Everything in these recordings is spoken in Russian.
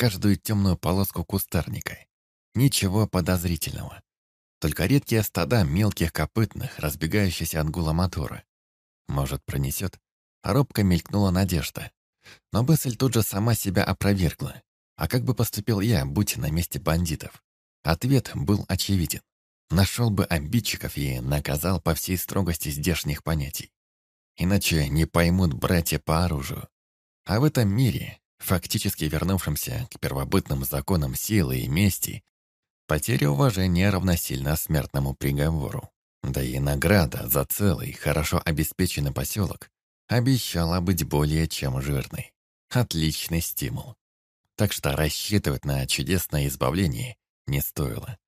каждую темную полоску кустарника. Ничего подозрительного. Только редкие стада мелких копытных, разбегающиеся от гула мотора. Может, пронесет? Робко мелькнула надежда. Но мысль тут же сама себя опровергла. А как бы поступил я, будь на месте бандитов? Ответ был очевиден. Нашел бы обидчиков и наказал по всей строгости здешних понятий. Иначе не поймут братья по оружию. А в этом мире, фактически вернувшемся к первобытным законам силы и мести, потеря уважения равносильна смертному приговору. Да и награда за целый, хорошо обеспеченный поселок обещала быть более чем жирной. Отличный стимул. Так что рассчитывать на чудесное избавление не стоило.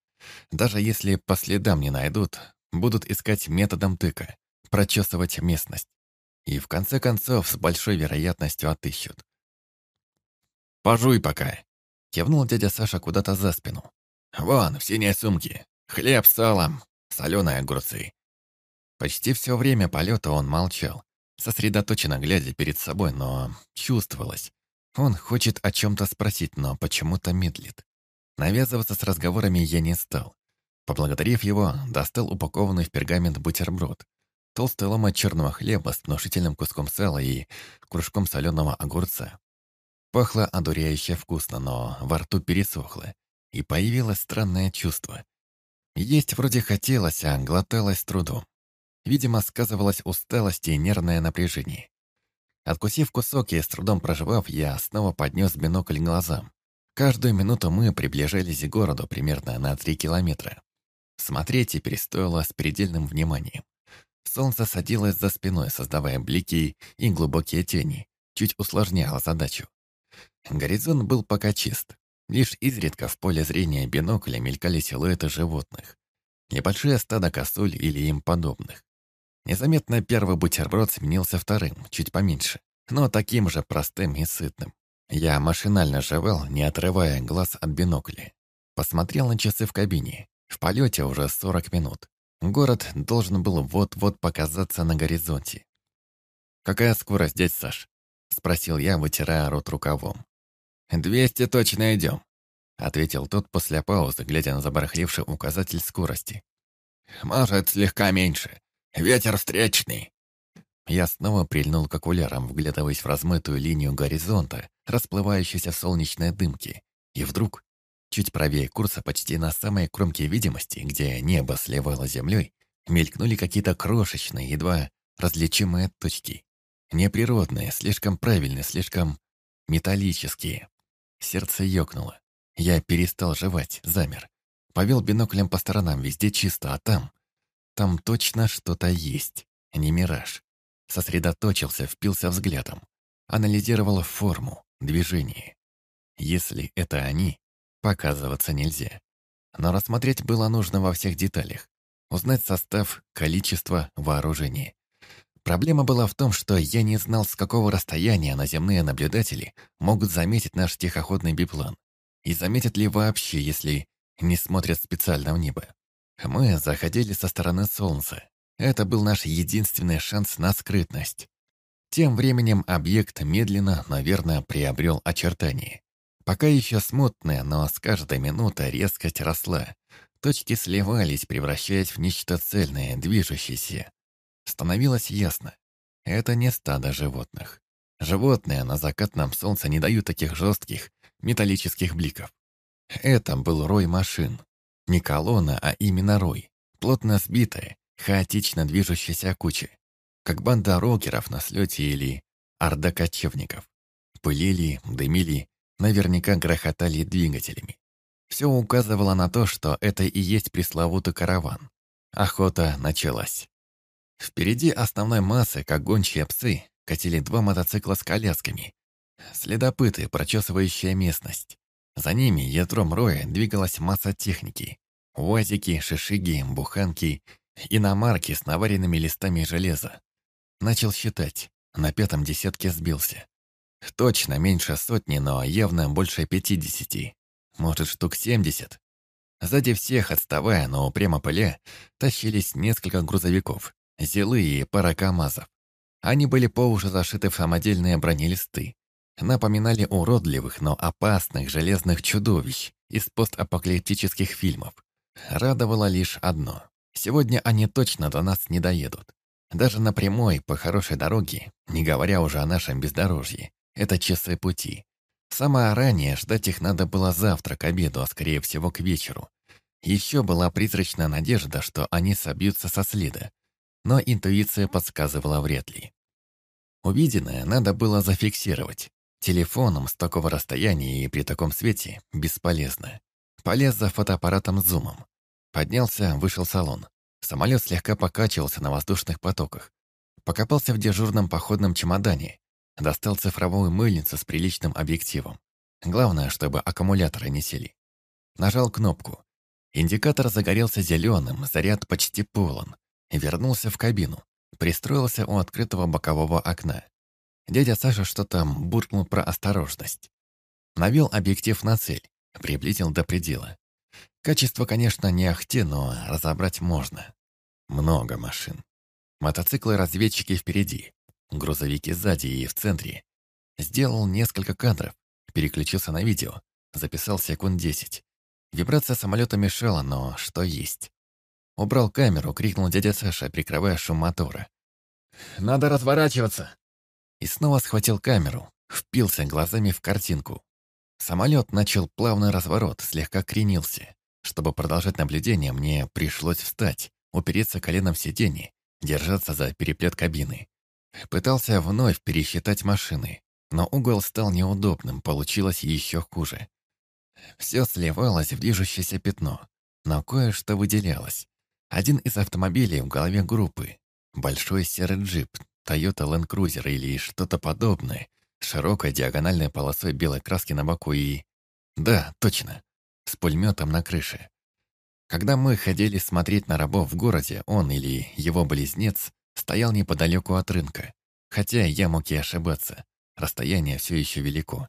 Даже если по следам не найдут, будут искать методом тыка, прочесывать местность. И в конце концов с большой вероятностью отыщут. «Пожуй пока», — кивнул дядя Саша куда-то за спину. «Вон, в синей сумке. Хлеб с салом, соленые огурцы». Почти все время полета он молчал, сосредоточенно глядя перед собой, но чувствовалось. Он хочет о чем-то спросить, но почему-то медлит. Навязываться с разговорами я не стал. Поблагодарив его, достал упакованный в пергамент бутерброд. Толстый ломоть черного хлеба с внушительным куском сала и кружком соленого огурца. Пахло одуряюще вкусно, но во рту пересохло, и появилось странное чувство. Есть вроде хотелось, а глоталось трудом. Видимо, сказывалась усталость и нервное напряжение. Откусив кусок и с трудом проживав, я снова поднес бинокль глазам. Каждую минуту мы приближались к городу примерно на три километра. Смотреть теперь стоило с предельным вниманием. Солнце садилось за спиной, создавая блики и глубокие тени, чуть усложняло задачу. Горизонт был пока чист. Лишь изредка в поле зрения бинокля мелькали силуэты животных. Небольшие стадо косуль или им подобных. Незаметно первый бутерброд сменился вторым, чуть поменьше, но таким же простым и сытным. Я машинально жевал, не отрывая глаз от бинокля. Посмотрел на часы в кабине. В полете уже 40 минут. Город должен был вот-вот показаться на горизонте. «Какая скорость, дядь Саш?» — спросил я, вытирая рот рукавом. «Двести точно идем», — ответил тот после паузы, глядя на забарахливший указатель скорости. «Может, слегка меньше. Ветер встречный». Я снова прильнул к окулярам, вглядываясь в размытую линию горизонта, расплывающуюся в солнечной дымке. И вдруг, чуть правее курса, почти на самой кромке видимости, где небо сливало землей, мелькнули какие-то крошечные, едва различимые точки. Неприродные, слишком правильные, слишком металлические. Сердце ёкнуло. Я перестал жевать, замер. Повел биноклем по сторонам, везде чисто, а там... Там точно что-то есть, не мираж сосредоточился, впился взглядом, анализировал форму, движение. Если это они, показываться нельзя. Но рассмотреть было нужно во всех деталях, узнать состав, количество, вооружение. Проблема была в том, что я не знал, с какого расстояния наземные наблюдатели могут заметить наш тихоходный биплан. И заметят ли вообще, если не смотрят специально в небо. Мы заходили со стороны солнца, это был наш единственный шанс на скрытность. Тем временем объект медленно, наверное, приобрел очертания. Пока еще смутная, но с каждой минутой резкость росла. Точки сливались, превращаясь в нечто цельное, движущееся. Становилось ясно. Это не стадо животных. Животные на закатном солнце не дают таких жестких, металлических бликов. Это был рой машин. Не колонна, а именно рой. Плотно сбитая, хаотично движущейся кучи, как банда рокеров на слете или орда кочевников. Пылили, дымили, наверняка грохотали двигателями. Все указывало на то, что это и есть пресловутый караван. Охота началась. Впереди основной массы, как гончие псы, катили два мотоцикла с колясками. Следопыты, прочесывающие местность. За ними ядром роя двигалась масса техники. Уазики, шишиги, буханки Иномарки с наваренными листами железа. Начал считать. На пятом десятке сбился. Точно меньше сотни, но явно больше пятидесяти. Может, штук семьдесят. Сзади всех, отставая, но прямо поля, тащились несколько грузовиков, зилы и пара КАМАЗов. Они были по уши зашиты в самодельные бронелисты. напоминали уродливых, но опасных железных чудовищ из постапокалиптических фильмов. Радовало лишь одно. Сегодня они точно до нас не доедут. Даже на прямой, по хорошей дороге, не говоря уже о нашем бездорожье, это часы пути. Самое ранее ждать их надо было завтра к обеду, а скорее всего к вечеру. Еще была призрачная надежда, что они собьются со следа. Но интуиция подсказывала вряд ли. Увиденное надо было зафиксировать. Телефоном с такого расстояния и при таком свете бесполезно. Полез за фотоаппаратом с зумом. Поднялся, вышел салон. Самолет слегка покачивался на воздушных потоках. Покопался в дежурном походном чемодане. Достал цифровую мыльницу с приличным объективом. Главное, чтобы аккумуляторы не сели. Нажал кнопку. Индикатор загорелся зеленым, заряд почти полон. Вернулся в кабину. Пристроился у открытого бокового окна. Дядя Саша что-то буркнул про осторожность. Навел объектив на цель, приблизил до предела. Качество, конечно, не ахти, но разобрать можно. Много машин. Мотоциклы-разведчики впереди, грузовики сзади и в центре. Сделал несколько кадров, переключился на видео, записал секунд десять. Вибрация самолета мешала, но что есть. Убрал камеру, крикнул дядя Саша, прикрывая шум мотора. «Надо разворачиваться!» И снова схватил камеру, впился глазами в картинку. Самолет начал плавный разворот, слегка кренился. Чтобы продолжать наблюдение, мне пришлось встать, упереться коленом в сиденье, держаться за переплет кабины. Пытался вновь пересчитать машины, но угол стал неудобным, получилось еще хуже. Все сливалось в движущееся пятно, но кое-что выделялось. Один из автомобилей в голове группы. Большой серый джип, Toyota Land Cruiser или что-то подобное, широкой диагональной полосой белой краски на боку и... Да, точно, с пулеметом на крыше. Когда мы ходили смотреть на рабов в городе, он или его близнец стоял неподалеку от рынка. Хотя я мог и ошибаться. Расстояние все еще велико.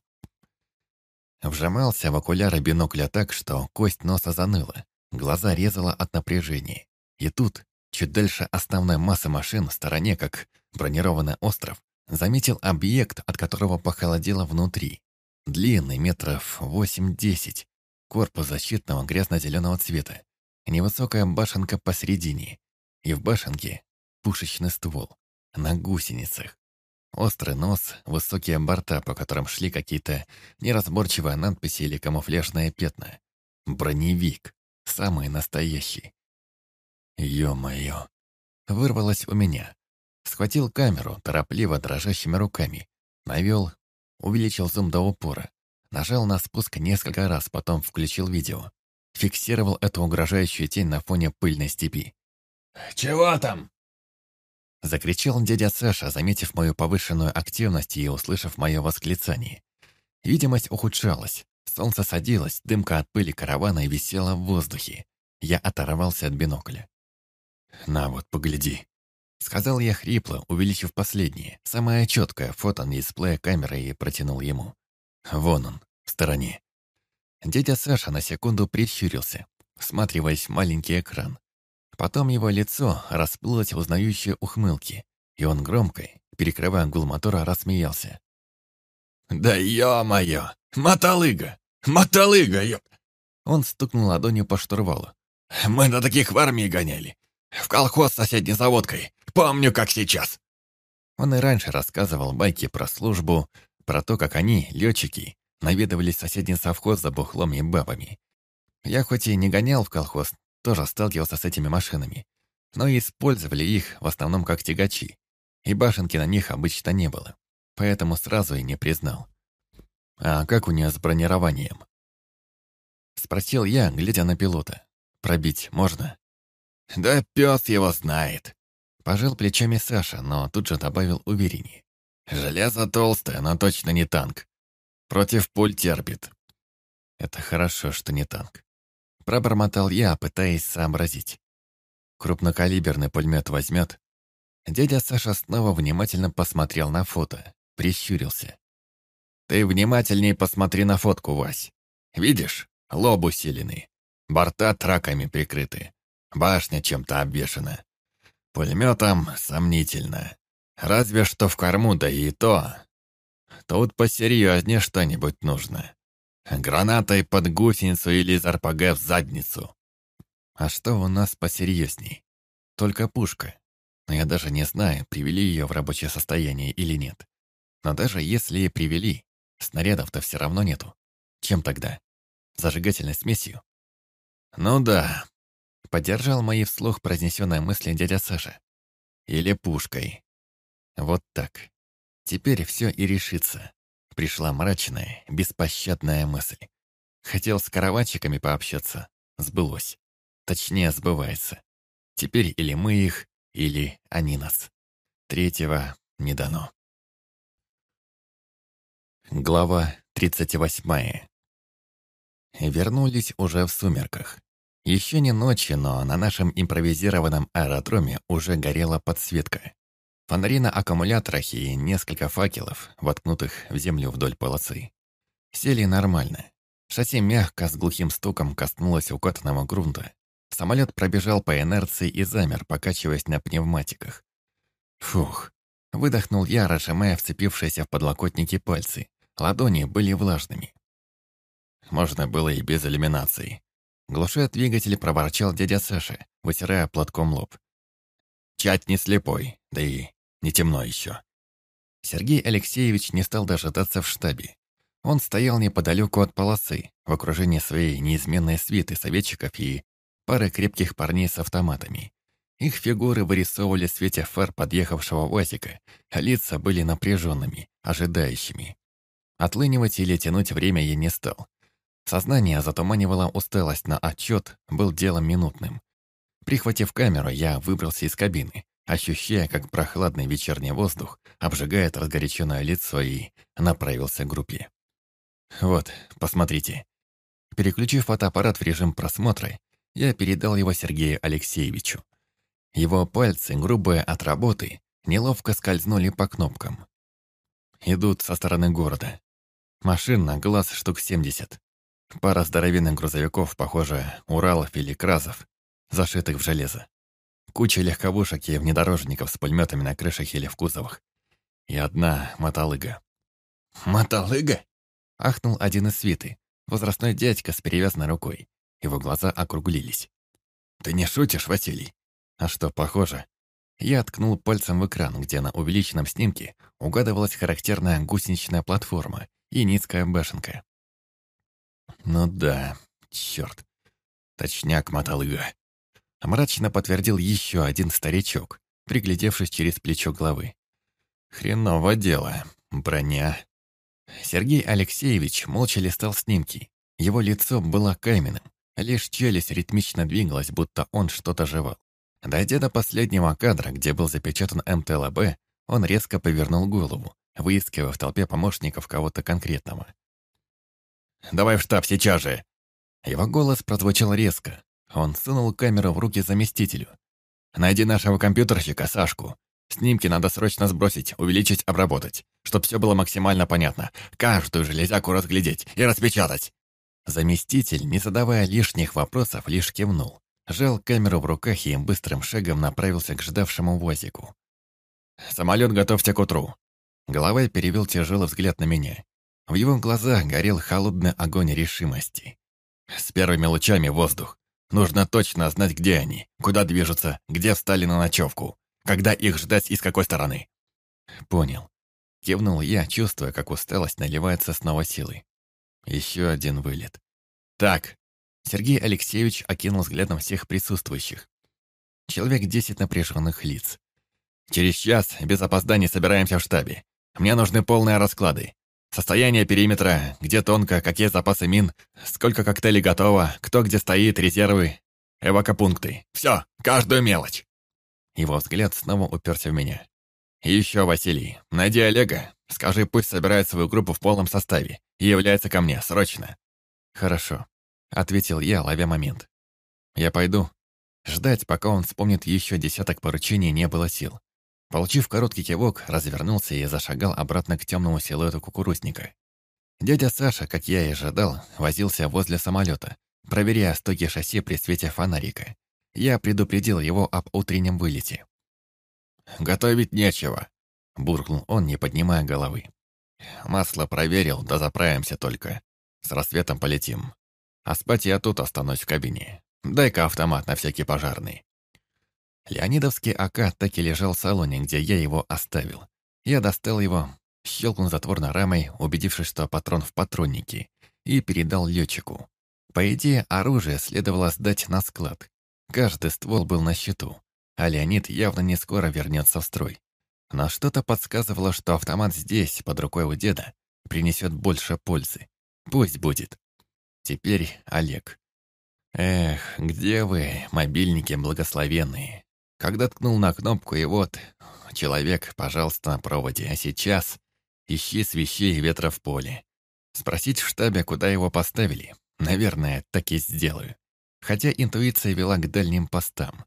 Вжимался в окуляры бинокля так, что кость носа заныла, глаза резала от напряжения. И тут, чуть дальше основной массы машин, в стороне, как бронированный остров, заметил объект, от которого похолодело внутри. Длинный, метров восемь-десять, корпус защитного грязно-зеленого цвета, невысокая башенка посередине, и в башенке пушечный ствол, на гусеницах. Острый нос, высокие борта, по которым шли какие-то неразборчивые надписи или камуфляжные пятна. Броневик, самый настоящий. Ё-моё. Вырвалось у меня. Схватил камеру, торопливо дрожащими руками. Навел, увеличил зум до упора. Нажал на спуск несколько раз, потом включил видео. Фиксировал эту угрожающую тень на фоне пыльной степи. «Чего там?» Закричал дядя Саша, заметив мою повышенную активность и услышав мое восклицание. Видимость ухудшалась. Солнце садилось, дымка от пыли каравана висела в воздухе. Я оторвался от бинокля. «На вот, погляди», — сказал я хрипло, увеличив последнее, самое четкое фото на дисплее камеры и протянул ему. «Вон он, в стороне». Дядя Саша на секунду прищурился, всматриваясь в маленький экран. Потом его лицо расплылось в узнающие ухмылки, и он громко, перекрывая гул мотора, рассмеялся. «Да ё-моё! Мотолыга! Мотолыга, ёп!» Он стукнул ладонью по штурвалу. «Мы на таких в армии гоняли. В колхоз с соседней заводкой. Помню, как сейчас». Он и раньше рассказывал байки про службу, про то, как они, летчики, наведывались в соседний совхоз за бухлом и бабами. Я хоть и не гонял в колхоз, тоже сталкивался с этими машинами, но использовали их в основном как тягачи, и башенки на них обычно не было, поэтому сразу и не признал. «А как у нее с бронированием?» Спросил я, глядя на пилота. «Пробить можно?» «Да пес его знает», — пожал плечами Саша, но тут же добавил увереннее. «Железо толстое, но точно не танк. Против пуль терпит». «Это хорошо, что не танк. Пробормотал я, пытаясь сообразить. Крупнокалиберный пулемет возьмет. Дядя Саша снова внимательно посмотрел на фото, прищурился. «Ты внимательней посмотри на фотку, Вась. Видишь, лоб усиленный, борта траками прикрыты, башня чем-то обвешана. Пулеметом сомнительно. Разве что в корму, да и то. тут посерьезнее что-нибудь нужно. Гранатой под гусеницу или из РПГ в задницу. А что у нас посерьезней? Только пушка. Но я даже не знаю, привели ее в рабочее состояние или нет. Но даже если и привели, снарядов-то все равно нету. Чем тогда? Зажигательной смесью? Ну да. Поддержал мои вслух произнесенные мысли дядя Саша. Или пушкой. Вот так. Теперь все и решится. Пришла мрачная, беспощадная мысль. Хотел с караванчиками пообщаться. Сбылось. Точнее, сбывается. Теперь или мы их, или они нас. Третьего не дано. Глава 38. Вернулись уже в сумерках. Еще не ночи, но на нашем импровизированном аэродроме уже горела подсветка. Фонари на аккумуляторах и несколько факелов, воткнутых в землю вдоль полосы. Сели нормально. Шасси мягко с глухим стуком коснулось укатанного грунта. Самолет пробежал по инерции и замер, покачиваясь на пневматиках. Фух. Выдохнул я, разжимая вцепившиеся в подлокотники пальцы. Ладони были влажными. Можно было и без иллюминации. Глушая двигатель, проворчал дядя Саша, вытирая платком лоб. Чать не слепой, да и не темно еще. Сергей Алексеевич не стал дожидаться в штабе. Он стоял неподалеку от полосы, в окружении своей неизменной свиты советчиков и пары крепких парней с автоматами. Их фигуры вырисовывали в свете фар подъехавшего УАЗика, а лица были напряженными, ожидающими. Отлынивать или тянуть время я не стал. Сознание затуманивало усталость на отчет, был делом минутным. Прихватив камеру, я выбрался из кабины, ощущая, как прохладный вечерний воздух обжигает разгоряченное лицо и направился к группе. Вот, посмотрите. Переключив фотоаппарат в режим просмотра, я передал его Сергею Алексеевичу. Его пальцы, грубые от работы, неловко скользнули по кнопкам. Идут со стороны города. Машин на глаз штук 70. Пара здоровенных грузовиков, похоже, Уралов или Кразов, зашитых в железо. Куча легковушек и внедорожников с пулеметами на крышах или в кузовах. И одна мотолыга. «Мотолыга?» — ахнул один из свиты, возрастной дядька с перевязанной рукой. Его глаза округлились. «Ты не шутишь, Василий?» «А что, похоже?» Я ткнул пальцем в экран, где на увеличенном снимке угадывалась характерная гусеничная платформа и низкая башенка. «Ну да, черт. Точняк, мотолыга. Мрачно подтвердил еще один старичок, приглядевшись через плечо главы. Хреново дело. Броня. Сергей Алексеевич молча листал снимки. Его лицо было каменным. Лишь челюсть ритмично двигалась, будто он что-то жевал. Дойдя до последнего кадра, где был запечатан МТЛБ, он резко повернул голову, выискивая в толпе помощников кого-то конкретного. «Давай в штаб сейчас же!» Его голос прозвучал резко, он сунул камеру в руки заместителю. «Найди нашего компьютерщика, Сашку. Снимки надо срочно сбросить, увеличить, обработать, чтобы все было максимально понятно. Каждую железяку разглядеть и распечатать». Заместитель, не задавая лишних вопросов, лишь кивнул. Жал камеру в руках и быстрым шагом направился к ждавшему возику. «Самолет готовьте к утру». Головой перевел тяжелый взгляд на меня. В его глазах горел холодный огонь решимости. «С первыми лучами воздух. Нужно точно знать, где они, куда движутся, где встали на ночевку, когда их ждать и с какой стороны. Понял. Кивнул я, чувствуя, как усталость наливается снова силой. Еще один вылет. Так. Сергей Алексеевич окинул взглядом всех присутствующих. Человек десять напряженных лиц. Через час без опозданий собираемся в штабе. Мне нужны полные расклады. Состояние периметра, где тонко, какие запасы мин, сколько коктейлей готово, кто где стоит, резервы, эвакопункты. Все, каждую мелочь. Его взгляд снова уперся в меня. И еще, Василий, найди Олега, скажи, пусть собирает свою группу в полном составе и является ко мне, срочно. Хорошо, ответил я, ловя момент. Я пойду. Ждать, пока он вспомнит еще десяток поручений, не было сил. Получив короткий кивок, развернулся и зашагал обратно к темному силуэту кукурузника. Дядя Саша, как я и ожидал, возился возле самолета, проверяя стойки шасси при свете фонарика. Я предупредил его об утреннем вылете. «Готовить нечего», — буркнул он, не поднимая головы. Масло проверил, да заправимся только. С рассветом полетим. А спать я тут останусь в кабине. Дай-ка автомат на всякий пожарный». Леонидовский АК так и лежал в салоне, где я его оставил. Я достал его, щелкнул затворной рамой, убедившись, что патрон в патроннике, и передал летчику. По идее, оружие следовало сдать на склад. Каждый ствол был на счету, а Леонид явно не скоро вернется в строй. Но что-то подсказывало, что автомат здесь, под рукой у деда, принесет больше пользы. Пусть будет. Теперь Олег. Эх, где вы, мобильники благословенные? Когда ткнул на кнопку, и вот, человек, пожалуйста, на проводе, а сейчас ищи с вещей ветра в поле. Спросить в штабе, куда его поставили, наверное, так и сделаю. Хотя интуиция вела к дальним постам.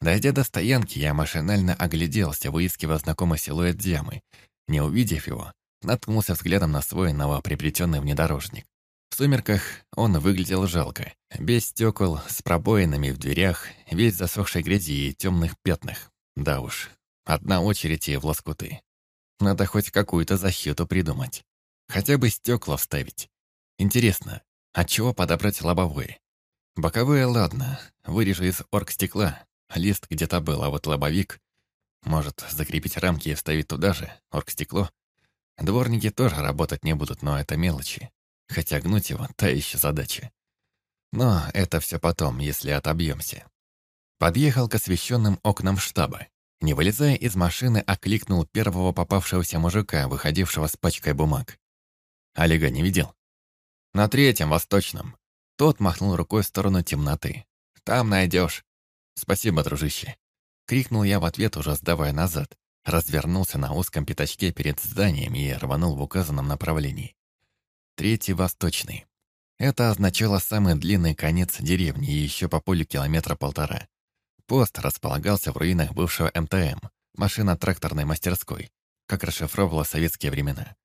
Дойдя до стоянки, я машинально огляделся, выискивая знакомый силуэт Диамы. Не увидев его, наткнулся взглядом на свой новоприобретенный внедорожник. В сумерках он выглядел жалко, без стекол, с пробоинами в дверях, весь засохшей грязи и темных пятнах. Да уж, одна очередь и в лоскуты. Надо хоть какую-то защиту придумать. Хотя бы стекла вставить. Интересно, от чего подобрать лобовое? Боковые, ладно, вырежу из оргстекла. Лист где-то был, а вот лобовик... Может, закрепить рамки и вставить туда же, оргстекло? Дворники тоже работать не будут, но это мелочи. Хотя гнуть его — та еще задача. Но это все потом, если отобьемся. Подъехал к освещенным окнам штаба. Не вылезая из машины, окликнул первого попавшегося мужика, выходившего с пачкой бумаг. Олега не видел? На третьем, восточном. Тот махнул рукой в сторону темноты. Там найдешь. Спасибо, дружище. Крикнул я в ответ, уже сдавая назад. Развернулся на узком пятачке перед зданием и рванул в указанном направлении. Третий восточный. Это означало самый длинный конец деревни и еще по полю километра полтора. Пост располагался в руинах бывшего МТМ, машино-тракторной мастерской, как расшифровывала советские времена.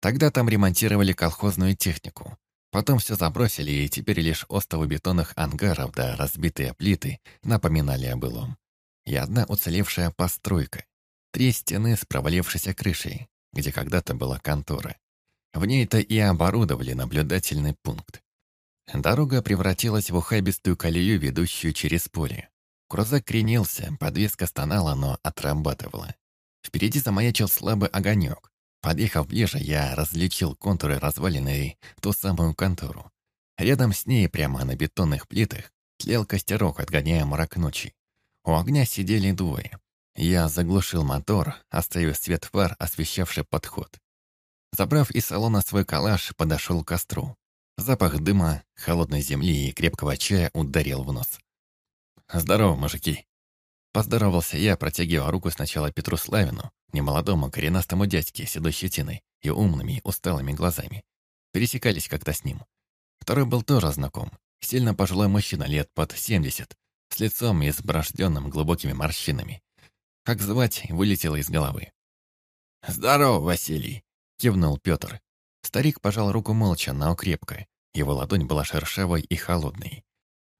Тогда там ремонтировали колхозную технику. Потом все забросили, и теперь лишь остовы бетонных ангаров да разбитые плиты напоминали о былом. И одна уцелевшая постройка. Три стены с провалившейся крышей, где когда-то была контора. В ней-то и оборудовали наблюдательный пункт. Дорога превратилась в ухабистую колею, ведущую через поле. Крузак кренился, подвеска стонала, но отрабатывала. Впереди замаячил слабый огонек. Подъехав ближе, я различил контуры развалины ту самую контору. Рядом с ней, прямо на бетонных плитах, тлел костерок, отгоняя мрак ночи. У огня сидели двое. Я заглушил мотор, оставив свет фар, освещавший подход. Забрав из салона свой калаш, подошел к костру. Запах дыма, холодной земли и крепкого чая ударил в нос. «Здорово, мужики!» Поздоровался я, протягивая руку сначала Петру Славину, немолодому коренастому дядьке с седой щетиной и умными, усталыми глазами. Пересекались как-то с ним. Второй был тоже знаком. Сильно пожилой мужчина лет под 70, с лицом изброжденным глубокими морщинами. Как звать, вылетело из головы. «Здорово, Василий!» Кивнул Петр. Старик пожал руку молча, но крепко. Его ладонь была шершавой и холодной.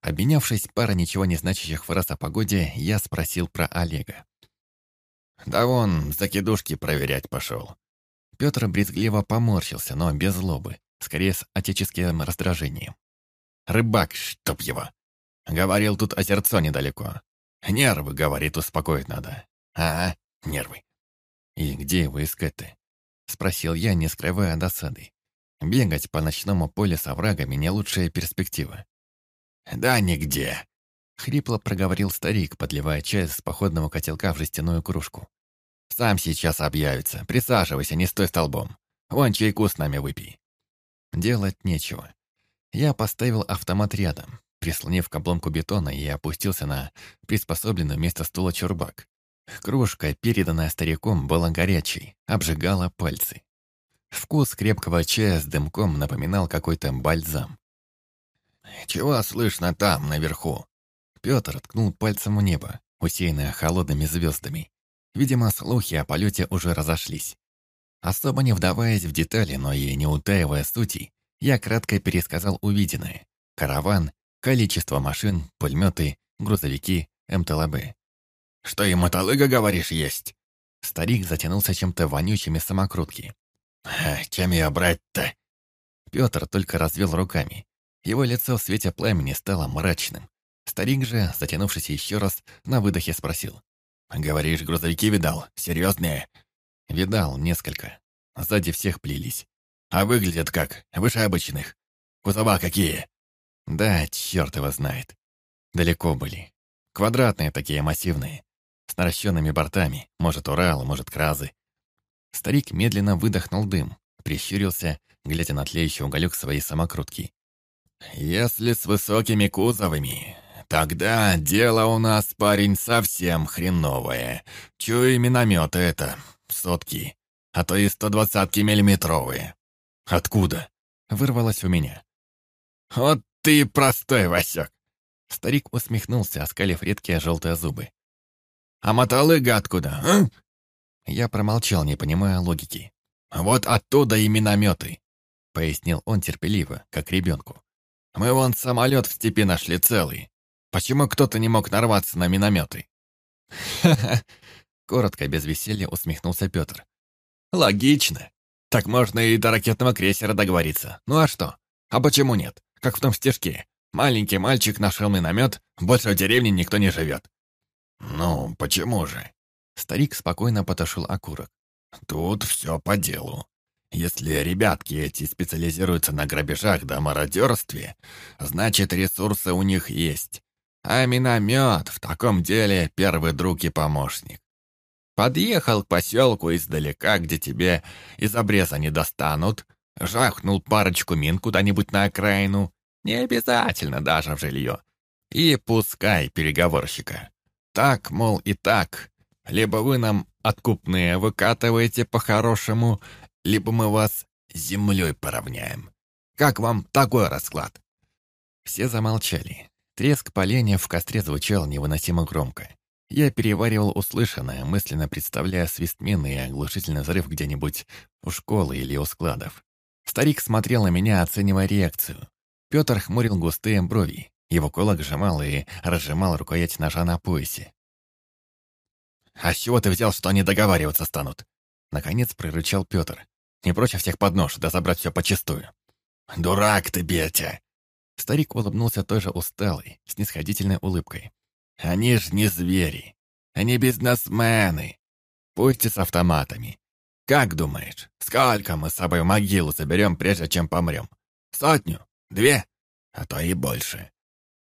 Обменявшись парой ничего не значащих фраз о погоде, я спросил про Олега. «Да вон, закидушки проверять пошел». Петр брезгливо поморщился, но без злобы, скорее с отеческим раздражением. «Рыбак, чтоб его! Говорил, тут озерцо недалеко. Нервы, говорит, успокоить надо. А, нервы. И где его искать-то? — спросил я, не скрывая досады. «Бегать по ночному полю с оврагами — не лучшая перспектива». «Да нигде», — хрипло проговорил старик, подливая чай с походного котелка в жестяную кружку. «Сам сейчас объявится. Присаживайся, не стой столбом. Вон чайку с нами выпей». Делать нечего. Я поставил автомат рядом, прислонив к обломку бетона и опустился на приспособленное место стула чурбак. Кружка, переданная стариком, была горячей, обжигала пальцы. Вкус крепкого чая с дымком напоминал какой-то бальзам. «Чего слышно там, наверху?» Петр ткнул пальцем в небо, усеянное холодными звездами. Видимо, слухи о полете уже разошлись. Особо не вдаваясь в детали, но и не утаивая сути, я кратко пересказал увиденное. Караван, количество машин, пулеметы, грузовики, МТЛБ. «Что и мотолыга, говоришь, есть?» Старик затянулся чем-то вонючими самокрутки. Чем ее брать-то?» Петр только развел руками. Его лицо в свете пламени стало мрачным. Старик же, затянувшись еще раз, на выдохе спросил. «Говоришь, грузовики видал? Серьезные?» «Видал несколько. Сзади всех плелись. А выглядят как? Выше обычных. Кузова какие?» «Да, черт его знает. Далеко были. Квадратные такие, массивные. С наращенными бортами. Может, Урал, может, Кразы». Старик медленно выдохнул дым, прищурился, глядя на тлеющий уголек своей самокрутки. «Если с высокими кузовами, тогда дело у нас, парень, совсем хреновое. Чую минометы это, сотки, а то и сто двадцатки миллиметровые. Откуда?» Вырвалось у меня. «Вот ты простой, Васек!» Старик усмехнулся, оскалив редкие желтые зубы. «А мотолыга откуда, а?» Я промолчал, не понимая логики. «Вот оттуда и минометы», — пояснил он терпеливо, как ребенку. Мы вон самолет в степи нашли целый. Почему кто-то не мог нарваться на минометы? Ха-ха. Коротко, без веселья усмехнулся Петр. Логично. Так можно и до ракетного крейсера договориться. Ну а что? А почему нет? Как в том стежке. Маленький мальчик нашел миномет, больше в деревне никто не живет. Ну, почему же? Старик спокойно потушил окурок. Тут все по делу. Если ребятки эти специализируются на грабежах да мародерстве, значит ресурсы у них есть. А миномет в таком деле первый друг и помощник. Подъехал к поселку издалека, где тебе из обреза не достанут, жахнул парочку мин куда-нибудь на окраину, не обязательно даже в жилье, и пускай переговорщика. Так, мол, и так. Либо вы нам откупные выкатываете по-хорошему, либо мы вас землей поравняем. Как вам такой расклад?» Все замолчали. Треск поленья в костре звучал невыносимо громко. Я переваривал услышанное, мысленно представляя свист и оглушительный взрыв где-нибудь у школы или у складов. Старик смотрел на меня, оценивая реакцию. Петр хмурил густые брови. Его кулак сжимал и разжимал рукоять ножа на поясе. «А с чего ты взял, что они договариваться станут?» Наконец прорычал Петр. Не проще всех под нож, да забрать все почистую. «Дурак ты, Бетя!» Старик улыбнулся той же усталой, снисходительной улыбкой. «Они ж не звери. Они бизнесмены. Пусть и с автоматами. Как думаешь, сколько мы с собой могилу заберем, прежде чем помрем? Сотню? Две? А то и больше.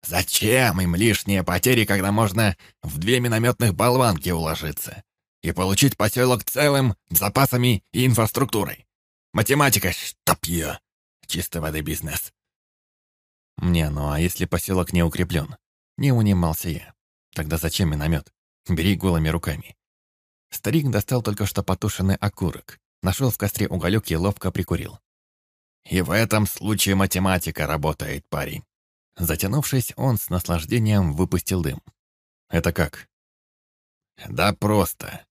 Зачем им лишние потери, когда можно в две минометных болванки уложиться и получить поселок целым, запасами и инфраструктурой? Математика, чтоб ее. Чистой воды бизнес. Не, ну а если поселок не укреплен? Не унимался я. Тогда зачем миномет? Бери голыми руками. Старик достал только что потушенный окурок, нашел в костре уголек и ловко прикурил. И в этом случае математика работает, парень. Затянувшись, он с наслаждением выпустил дым. Это как? Да просто.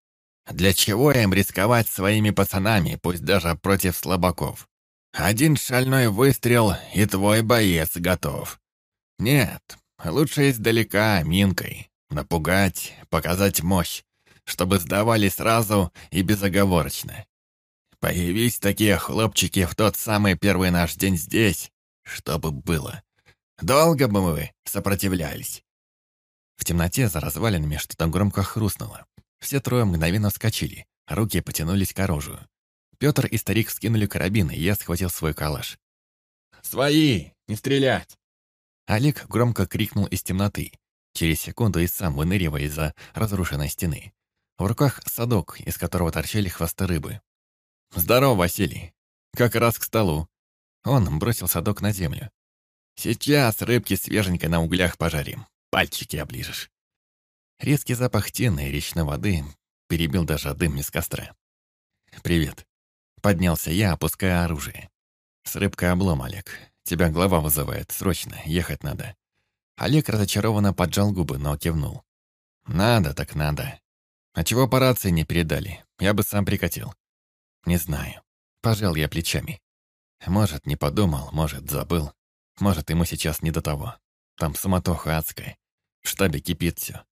Для чего им рисковать своими пацанами, пусть даже против слабаков? Один шальной выстрел, и твой боец готов. Нет, лучше издалека, минкой. Напугать, показать мощь, чтобы сдавали сразу и безоговорочно. Появись такие хлопчики в тот самый первый наш день здесь, чтобы было. Долго бы мы сопротивлялись. В темноте за развалинами что-то громко хрустнуло. Все трое мгновенно вскочили, руки потянулись к оружию. Петр и старик скинули карабины, и я схватил свой калаш. «Свои! Не стрелять!» Олег громко крикнул из темноты, через секунду и сам выныривая из-за разрушенной стены. В руках садок, из которого торчали хвосты рыбы. «Здорово, Василий! Как раз к столу!» Он бросил садок на землю. «Сейчас рыбки свеженько на углях пожарим. Пальчики оближешь». Резкий запах тины и речной воды перебил даже дым из костра. «Привет». Поднялся я, опуская оружие. «С рыбкой облом, Олег. Тебя глава вызывает. Срочно. Ехать надо». Олег разочарованно поджал губы, но кивнул. «Надо так надо. А чего по рации не передали? Я бы сам прикатил». «Не знаю». Пожал я плечами. Может, не подумал, может, забыл. Может, ему сейчас не до того. Там суматоха адская. В штабе кипит все.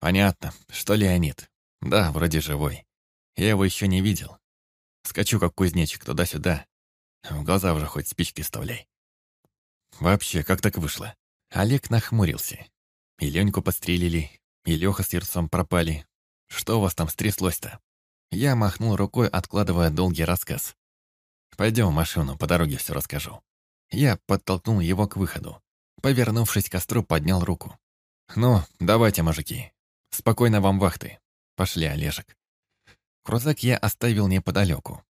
Понятно, что Леонид. Да, вроде живой. Я его еще не видел. Скачу, как кузнечик, туда-сюда. В глаза уже хоть спички вставляй. Вообще, как так вышло? Олег нахмурился. И Леньку подстрелили, и Леха с Ерцом пропали. Что у вас там стряслось-то? Я махнул рукой, откладывая долгий рассказ. Пойдем в машину, по дороге все расскажу. Я подтолкнул его к выходу. Повернувшись к костру, поднял руку. «Ну, давайте, мужики. Спокойно вам вахты. Пошли, Олежек». Крузак я оставил неподалеку.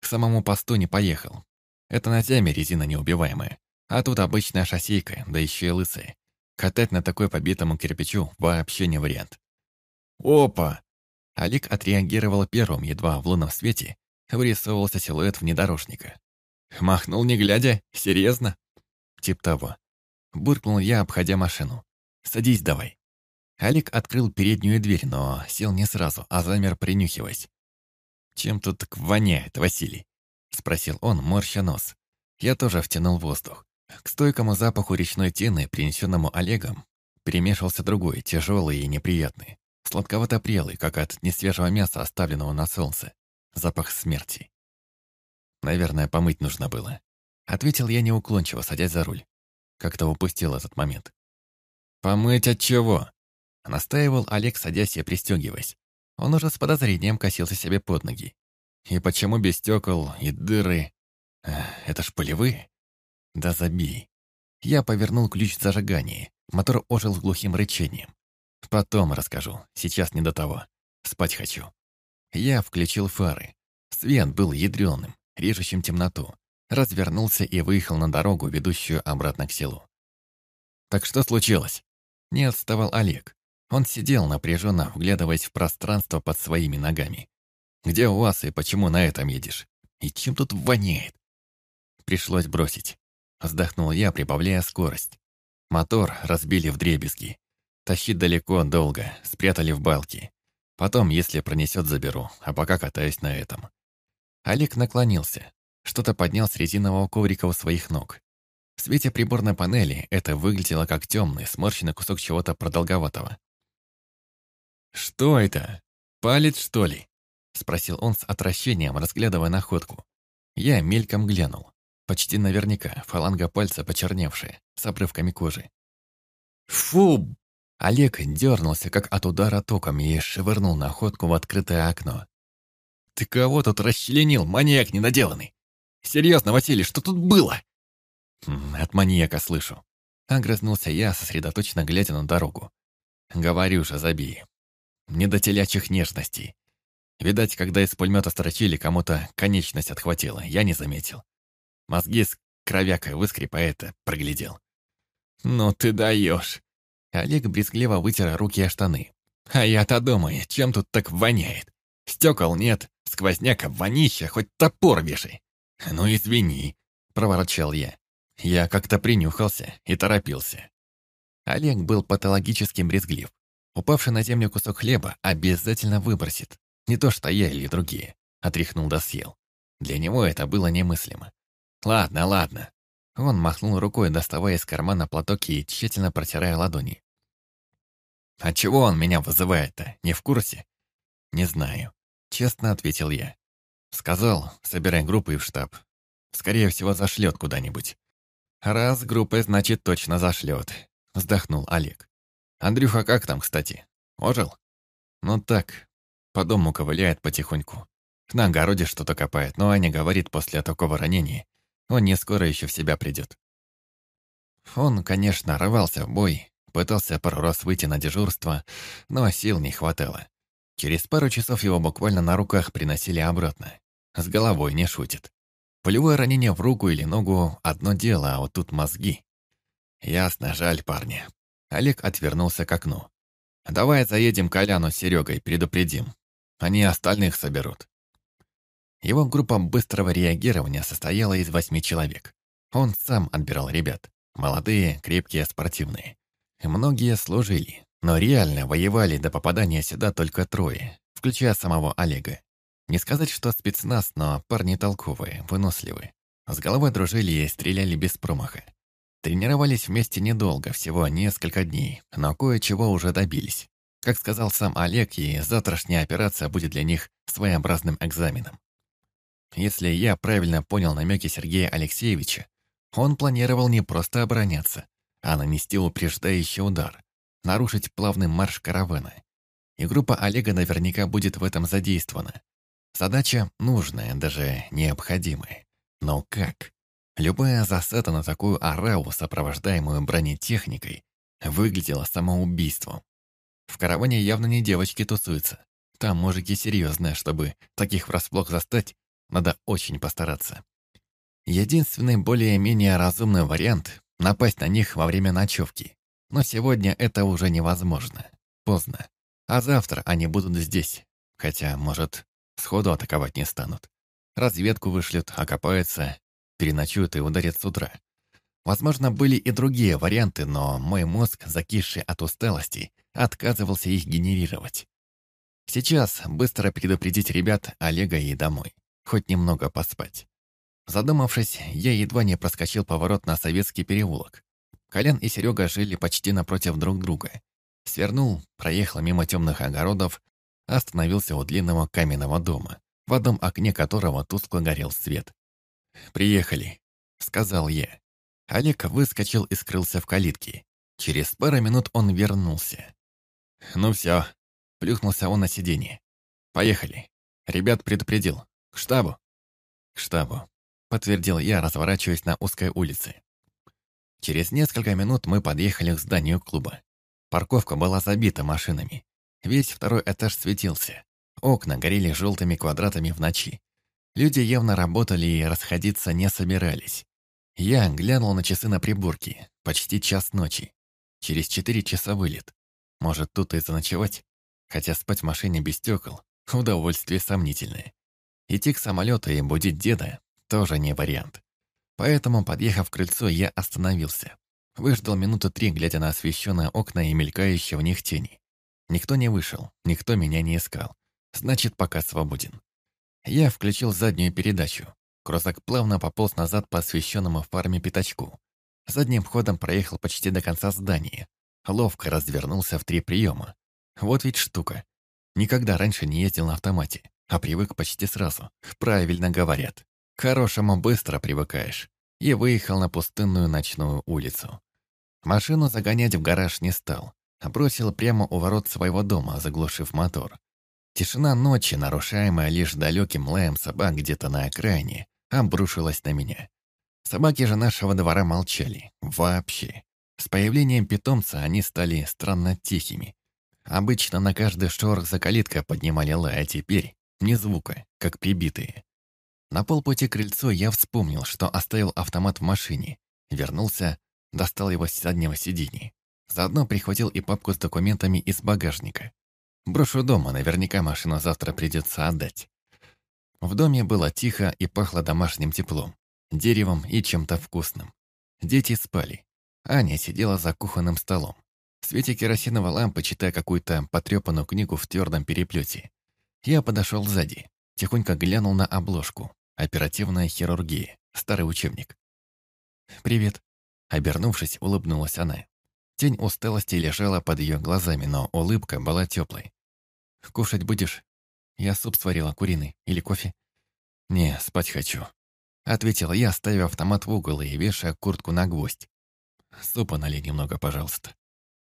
К самому посту не поехал. Это на теме резина неубиваемая. А тут обычная шоссейка, да еще и лысая. Катать на такой побитому кирпичу вообще не вариант. «Опа!» Алик отреагировал первым, едва в лунном свете вырисовывался силуэт внедорожника. Махнул не глядя? Серьезно? Тип того. Буркнул я, обходя машину. «Садись давай». Алик открыл переднюю дверь, но сел не сразу, а замер принюхиваясь. «Чем тут так воняет, Василий?» Спросил он, морща нос. Я тоже втянул воздух. К стойкому запаху речной тины, принесенному Олегом, перемешивался другой, тяжелый и неприятный. Сладковато-прелый, как от несвежего мяса, оставленного на солнце. Запах смерти. Наверное, помыть нужно было. Ответил я неуклончиво, садясь за руль. Как-то упустил этот момент. «Помыть от чего?» Настаивал Олег, садясь и пристегиваясь. Он уже с подозрением косился себе под ноги. «И почему без стекол и дыры? Это ж полевые?» «Да забей». Я повернул ключ зажигания. Мотор ожил с глухим рычением. Потом расскажу, сейчас не до того. Спать хочу. Я включил фары. Свет был ядреным, режущим темноту. Развернулся и выехал на дорогу, ведущую обратно к селу. «Так что случилось?» Не отставал Олег. Он сидел напряженно, вглядываясь в пространство под своими ногами. «Где у вас и почему на этом едешь? И чем тут воняет?» Пришлось бросить. Вздохнул я, прибавляя скорость. Мотор разбили в дребезги. Тащить далеко, долго, спрятали в балки. Потом, если пронесет, заберу, а пока катаюсь на этом. Олег наклонился. Что-то поднял с резинового коврика у своих ног. В свете приборной панели это выглядело как темный, сморщенный кусок чего-то продолговатого. «Что это? Палец, что ли?» Спросил он с отвращением, разглядывая находку. Я мельком глянул. Почти наверняка фаланга пальца почерневшая, с обрывками кожи. «Фу!» Олег дернулся, как от удара током, и швырнул находку в открытое окно. «Ты кого тут расчленил, маньяк недоделанный? Серьезно, Василий, что тут было?» «От маньяка слышу». Огрызнулся я, сосредоточенно глядя на дорогу. «Говорю же, забей. Не до телячьих нежностей. Видать, когда из пулемета строчили, кому-то конечность отхватила, я не заметил. Мозги с кровякой выскрипа это проглядел. «Ну ты даешь!» Олег брезгливо вытер руки о штаны. «А я-то думаю, чем тут так воняет? Стекол нет, сквозняка, вонища, хоть топор вешай!» «Ну извини», — проворчал я. Я как-то принюхался и торопился. Олег был патологически брезглив. Упавший на землю кусок хлеба обязательно выбросит. Не то что я или другие. Отряхнул да съел. Для него это было немыслимо. «Ладно, ладно». Он махнул рукой, доставая из кармана платок и тщательно протирая ладони. «А чего он меня вызывает-то? Не в курсе?» «Не знаю», — честно ответил я. «Сказал, собирай группу и в штаб. Скорее всего, зашлет куда-нибудь». «Раз группа, значит, точно зашлет», — вздохнул Олег. «Андрюха как там, кстати? Ожил?» «Ну так, по дому ковыляет потихоньку. На огороде что-то копает, но Аня говорит, после такого ранения он не скоро еще в себя придет. Он, конечно, рвался в бой, пытался пару раз выйти на дежурство, но сил не хватало. Через пару часов его буквально на руках приносили обратно. С головой не шутит. Полевое ранение в руку или ногу – одно дело, а вот тут мозги. Ясно, жаль парня. Олег отвернулся к окну. «Давай заедем к Коляну с Серегой, предупредим. Они остальных соберут». Его группа быстрого реагирования состояла из восьми человек. Он сам отбирал ребят. Молодые, крепкие, спортивные. Многие служили, но реально воевали до попадания сюда только трое, включая самого Олега. Не сказать, что спецназ, но парни толковые, выносливые. С головой дружили и стреляли без промаха. Тренировались вместе недолго, всего несколько дней, но кое-чего уже добились. Как сказал сам Олег, и завтрашняя операция будет для них своеобразным экзаменом. Если я правильно понял намеки Сергея Алексеевича, он планировал не просто обороняться, а нанести упреждающий удар, нарушить плавный марш каравана. И группа Олега наверняка будет в этом задействована. Задача нужная, даже необходимая. Но как? Любая засада на такую ораву, сопровождаемую бронетехникой, выглядела самоубийством. В караване явно не девочки тусуются. Там мужики серьезные, чтобы таких врасплох застать, надо очень постараться. Единственный более-менее разумный вариант — напасть на них во время ночевки. Но сегодня это уже невозможно. Поздно. А завтра они будут здесь. Хотя, может, сходу атаковать не станут. Разведку вышлют, окопаются, переночуют и ударят с утра. Возможно, были и другие варианты, но мой мозг, закисший от усталости, отказывался их генерировать. Сейчас быстро предупредить ребят Олега и домой. Хоть немного поспать. Задумавшись, я едва не проскочил поворот на Советский переулок. Колян и Серега жили почти напротив друг друга. Свернул, проехал мимо темных огородов, остановился у длинного каменного дома, в одном окне которого тускло горел свет. «Приехали», — сказал я. Олег выскочил и скрылся в калитке. Через пару минут он вернулся. «Ну все», — плюхнулся он на сиденье. «Поехали. Ребят предупредил. К штабу?» «К штабу», — подтвердил я, разворачиваясь на узкой улице. Через несколько минут мы подъехали к зданию клуба. Парковка была забита машинами. Весь второй этаж светился. Окна горели желтыми квадратами в ночи. Люди явно работали и расходиться не собирались. Я глянул на часы на приборке. Почти час ночи. Через четыре часа вылет. Может, тут и заночевать? Хотя спать в машине без стекол – удовольствие сомнительное. Идти к самолету и будить деда – тоже не вариант. Поэтому, подъехав к крыльцу, я остановился. Выждал минуту три, глядя на освещенные окна и мелькающие в них тени. Никто не вышел, никто меня не искал. Значит, пока свободен. Я включил заднюю передачу. Кросак плавно пополз назад по освещенному фарме пятачку. Задним ходом проехал почти до конца здания. Ловко развернулся в три приема. Вот ведь штука. Никогда раньше не ездил на автомате, а привык почти сразу. Правильно говорят. К хорошему быстро привыкаешь. И выехал на пустынную ночную улицу. Машину загонять в гараж не стал. Бросил прямо у ворот своего дома, заглушив мотор. Тишина ночи, нарушаемая лишь далеким лаем собак где-то на окраине, обрушилась на меня. Собаки же нашего двора молчали. Вообще. С появлением питомца они стали странно тихими. Обычно на каждый шорох за калиткой поднимали лай, а теперь ни звука, как прибитые. На полпути к крыльцу я вспомнил, что оставил автомат в машине. Вернулся, достал его с заднего сиденья. Заодно прихватил и папку с документами из багажника. Брошу дома, наверняка машину завтра придется отдать. В доме было тихо и пахло домашним теплом, деревом и чем-то вкусным. Дети спали. Аня сидела за кухонным столом. В свете керосиновой лампы, читая какую-то потрепанную книгу в твердом переплете. Я подошел сзади, тихонько глянул на обложку. Оперативная хирургия. Старый учебник. «Привет». Обернувшись, улыбнулась она. Тень усталости лежала под ее глазами, но улыбка была теплой. «Кушать будешь? Я суп сварила, куриный. Или кофе?» «Не, спать хочу», — ответила я, ставя автомат в угол и вешая куртку на гвоздь. «Супа налей немного, пожалуйста.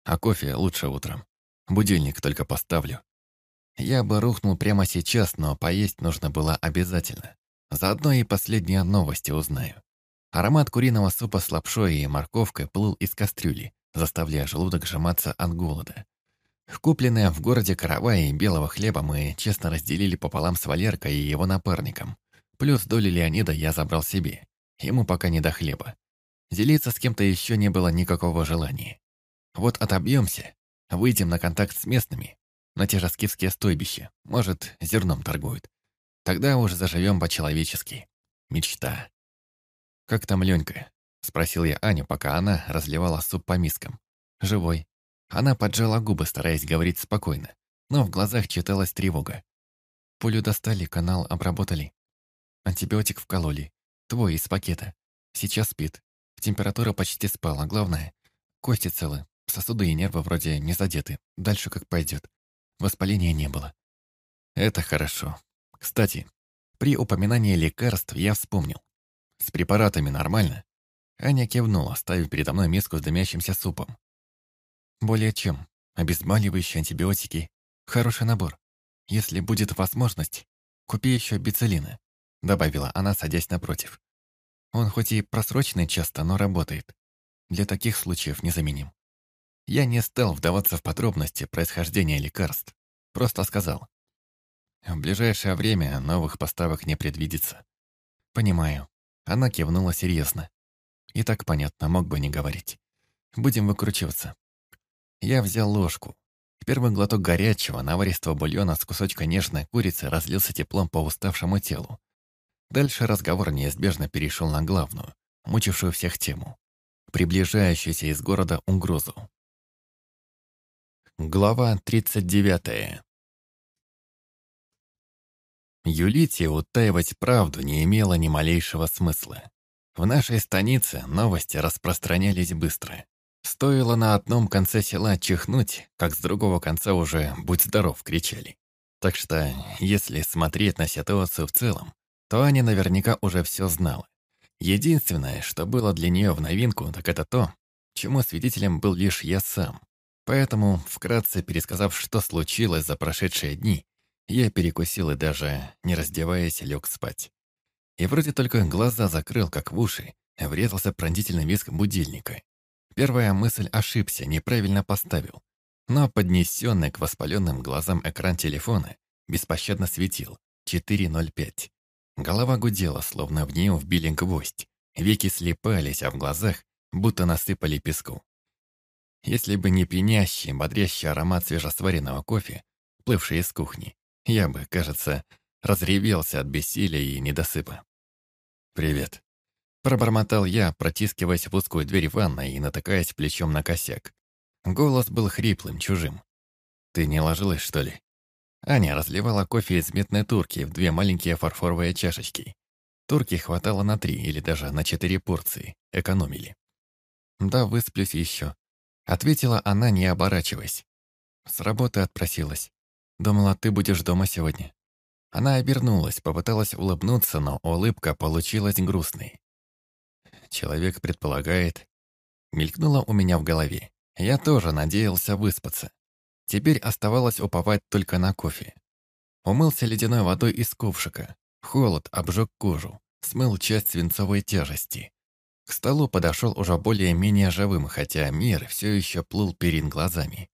А кофе лучше утром. Будильник только поставлю». Я бы рухнул прямо сейчас, но поесть нужно было обязательно. Заодно и последние новости узнаю. Аромат куриного супа с лапшой и морковкой плыл из кастрюли, заставляя желудок сжиматься от голода. Купленные в городе каравай и белого хлеба мы честно разделили пополам с Валеркой и его напарником. Плюс доли Леонида я забрал себе. Ему пока не до хлеба. Делиться с кем-то еще не было никакого желания. Вот отобьемся, выйдем на контакт с местными, на те же скифские стойбища, может, зерном торгуют. Тогда уж заживем по-человечески. Мечта. «Как там Ленька?» — спросил я Аню, пока она разливала суп по мискам. «Живой». Она поджала губы, стараясь говорить спокойно, но в глазах читалась тревога. Пулю достали, канал обработали. Антибиотик вкололи. Твой из пакета. Сейчас спит. Температура почти спала. Главное, кости целы. Сосуды и нервы вроде не задеты. Дальше как пойдет. Воспаления не было. Это хорошо. Кстати, При упоминании лекарств я вспомнил. С препаратами нормально? Аня кивнула, ставив передо мной миску с дымящимся супом. Более чем. Обезболивающие антибиотики. Хороший набор. Если будет возможность, купи еще бицелина, добавила она, садясь напротив. Он хоть и просроченный часто, но работает. Для таких случаев незаменим. Я не стал вдаваться в подробности происхождения лекарств. Просто сказал. В ближайшее время новых поставок не предвидится. Понимаю. Она кивнула серьезно. И так понятно, мог бы не говорить. Будем выкручиваться. Я взял ложку. Первый глоток горячего, наваристого бульона с кусочка нежной курицы разлился теплом по уставшему телу. Дальше разговор неизбежно перешел на главную, мучившую всех тему. Приближающуюся из города угрозу. Глава 39 Юлить и утаивать правду не имело ни малейшего смысла. В нашей станице новости распространялись быстро. Стоило на одном конце села чихнуть, как с другого конца уже «Будь здоров!» кричали. Так что, если смотреть на ситуацию в целом, то Аня наверняка уже все знала. Единственное, что было для нее в новинку, так это то, чему свидетелем был лишь я сам. Поэтому, вкратце пересказав, что случилось за прошедшие дни, я перекусил и даже, не раздеваясь, лег спать. И вроде только глаза закрыл, как в уши, врезался пронзительный визг будильника. Первая мысль ошибся, неправильно поставил. Но поднесенный к воспаленным глазам экран телефона беспощадно светил. 4.05. Голова гудела, словно в нее вбили гвоздь. Веки слепались, а в глазах будто насыпали песку. Если бы не пьянящий, бодрящий аромат свежесваренного кофе, плывший из кухни, я бы, кажется, разревелся от бессилия и недосыпа. «Привет», Пробормотал я, протискиваясь в узкую дверь ванной и натыкаясь плечом на косяк. Голос был хриплым, чужим. «Ты не ложилась, что ли?» Аня разливала кофе из медной турки в две маленькие фарфоровые чашечки. Турки хватало на три или даже на четыре порции. Экономили. «Да, высплюсь еще», — ответила она, не оборачиваясь. С работы отпросилась. Думала, ты будешь дома сегодня. Она обернулась, попыталась улыбнуться, но улыбка получилась грустной человек предполагает. Мелькнуло у меня в голове. Я тоже надеялся выспаться. Теперь оставалось уповать только на кофе. Умылся ледяной водой из ковшика. Холод обжег кожу, смыл часть свинцовой тяжести. К столу подошел уже более-менее живым, хотя мир все еще плыл перед глазами.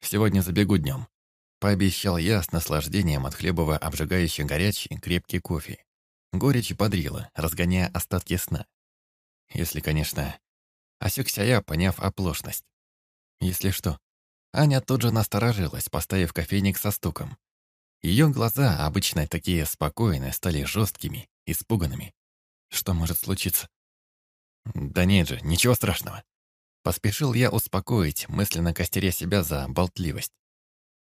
«Сегодня забегу днем», — пообещал я с наслаждением, отхлебывая обжигающий горячий крепкий кофе. Горечь бодрила, разгоняя остатки сна. Если, конечно... Осекся я, поняв оплошность. Если что. Аня тут же насторожилась, поставив кофейник со стуком. Ее глаза, обычно такие спокойные, стали жесткими, испуганными. Что может случиться? Да нет же, ничего страшного. Поспешил я успокоить, мысленно костеря себя за болтливость.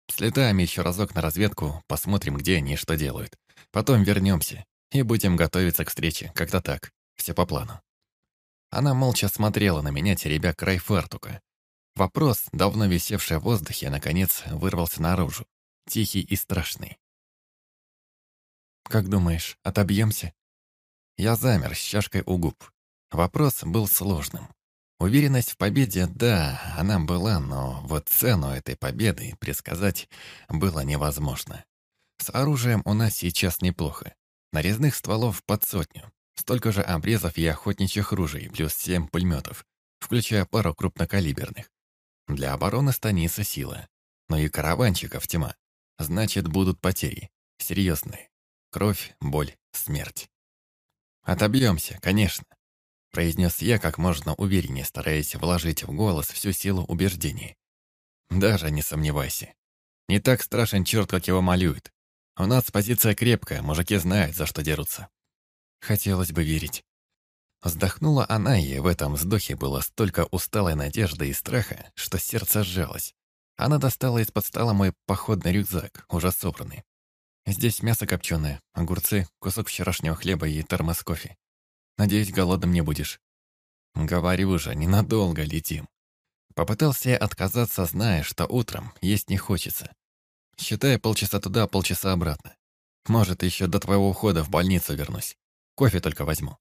Слетаем еще разок на разведку, посмотрим, где они и что делают. Потом вернемся и будем готовиться к встрече, как-то так, все по плану. Она молча смотрела на меня, теребя край фартука. Вопрос, давно висевший в воздухе, наконец вырвался наружу. Тихий и страшный. «Как думаешь, отобьемся?» Я замер с чашкой у губ. Вопрос был сложным. Уверенность в победе, да, она была, но вот цену этой победы предсказать было невозможно. С оружием у нас сейчас неплохо. Нарезных стволов под сотню. Столько же обрезов и охотничьих ружей, плюс семь пулеметов, включая пару крупнокалиберных. Для обороны станицы сила. Но и караванчиков тьма. Значит, будут потери. Серьезные. Кровь, боль, смерть. «Отобьемся, конечно», — произнес я как можно увереннее, стараясь вложить в голос всю силу убеждений. «Даже не сомневайся. Не так страшен черт, как его малюют. У нас позиция крепкая, мужики знают, за что дерутся. Хотелось бы верить. Вздохнула она, и в этом вздохе было столько усталой надежды и страха, что сердце сжалось. Она достала из-под стола мой походный рюкзак, уже собранный. Здесь мясо копченое, огурцы, кусок вчерашнего хлеба и термос кофе. Надеюсь, голодным не будешь. Говорю же, ненадолго летим. Попытался я отказаться, зная, что утром есть не хочется. Считая полчаса туда, полчаса обратно. Может, еще до твоего ухода в больницу вернусь. Кофе только возьму».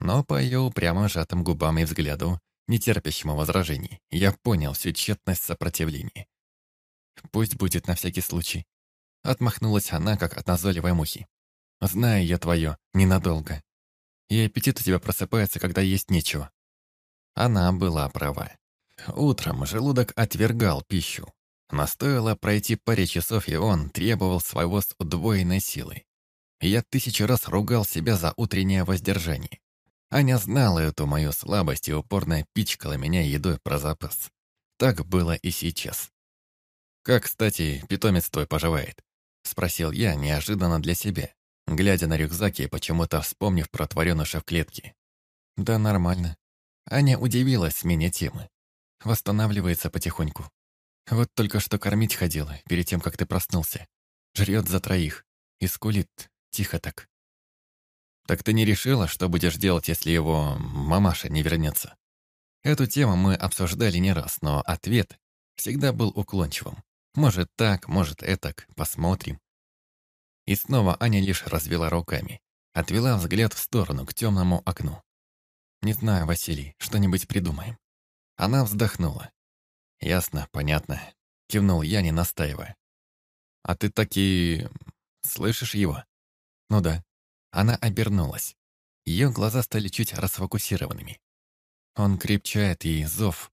Но по ее упрямо сжатым губам и взгляду, не терпящему возражений, я понял всю тщетность сопротивления. «Пусть будет на всякий случай». Отмахнулась она, как от назойливой мухи. «Знаю я твое, ненадолго. И аппетит у тебя просыпается, когда есть нечего». Она была права. Утром желудок отвергал пищу. Но стоило пройти паре часов, и он требовал своего с удвоенной силой. Я тысячу раз ругал себя за утреннее воздержание. Аня знала эту мою слабость и упорно пичкала меня едой про запас. Так было и сейчас. «Как, кстати, питомец твой поживает?» — спросил я неожиданно для себя, глядя на рюкзак и почему-то вспомнив про твореныша в клетке. «Да нормально». Аня удивилась смене темы. Восстанавливается потихоньку. Вот только что кормить ходила, перед тем, как ты проснулся. Жрет за троих. И скулит. Тихо так. Так ты не решила, что будешь делать, если его мамаша не вернется? Эту тему мы обсуждали не раз, но ответ всегда был уклончивым. Может так, может этак, посмотрим. И снова Аня лишь развела руками. Отвела взгляд в сторону, к темному окну. «Не знаю, Василий, что-нибудь придумаем». Она вздохнула. «Ясно, понятно», — кивнул я, не настаивая. «А ты таки... слышишь его?» «Ну да». Она обернулась. Ее глаза стали чуть расфокусированными. Он крепчает, и зов.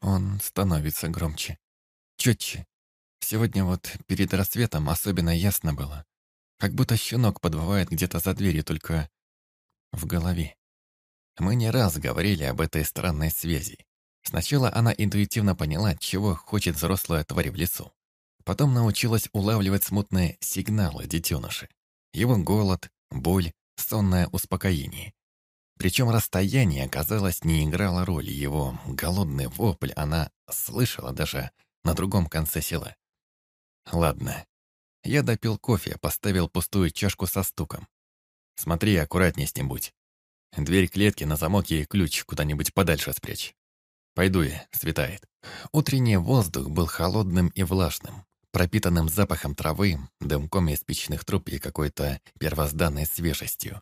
Он становится громче, четче. Сегодня вот перед рассветом особенно ясно было. Как будто щенок подвывает где-то за дверью, только в голове. Мы не раз говорили об этой странной связи. Сначала она интуитивно поняла, чего хочет взрослая тварь в лесу. Потом научилась улавливать смутные сигналы детеныша. Его голод, боль, сонное успокоение. Причем расстояние, казалось, не играло роли. Его голодный вопль она слышала даже на другом конце села. Ладно. Я допил кофе, поставил пустую чашку со стуком. Смотри, аккуратнее с ним будь. Дверь клетки на замок и ключ куда-нибудь подальше спрячь. Пойду я, светает. Утренний воздух был холодным и влажным, пропитанным запахом травы, дымком из спичных труб и какой-то первозданной свежестью.